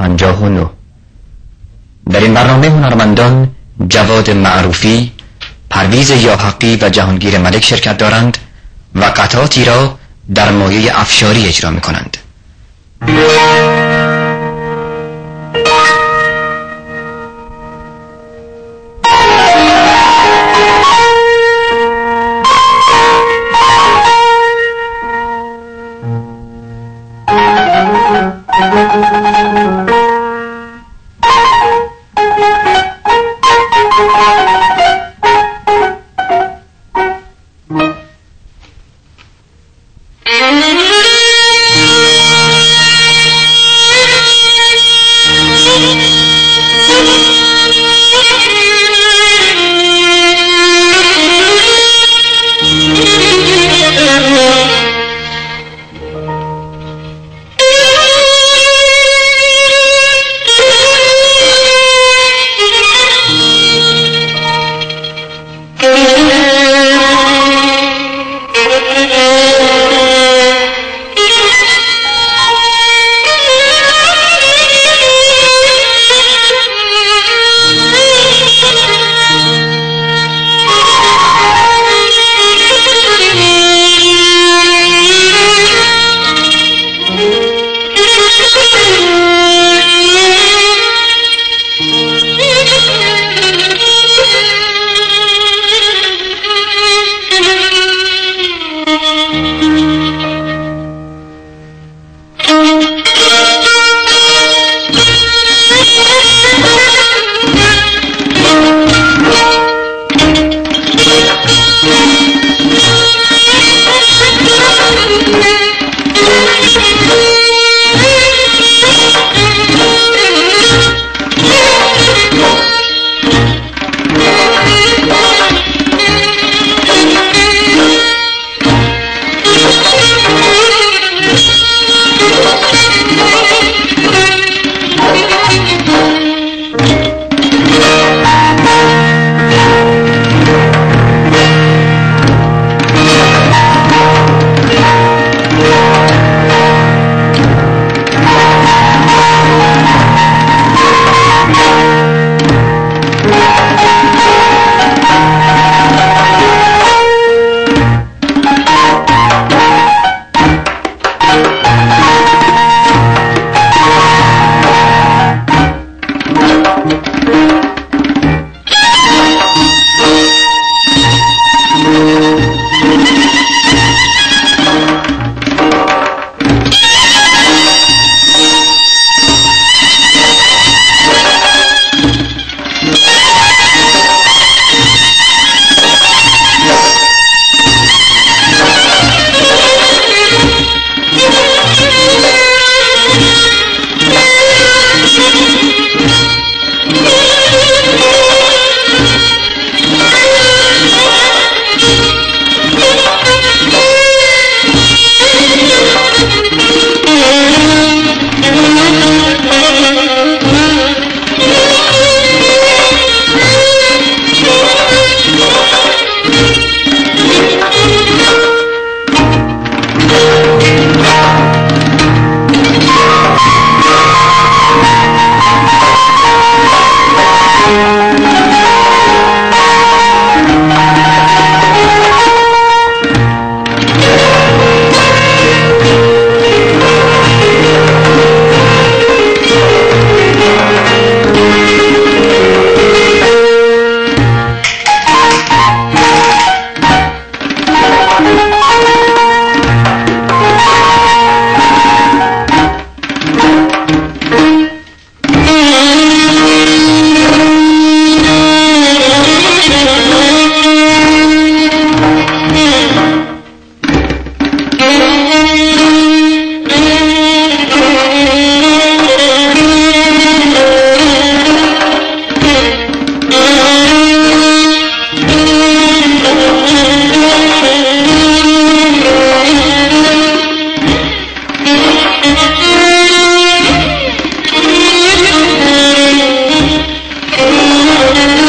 59 در این برنامه هنرمندان جواد معروفی پرویز یاحقی و جهانگیر ملک شرکت دارند و قطعاتی را در مایه افشاری اجرا می کنند Thank you.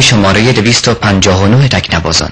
شماره 259 تکنوازان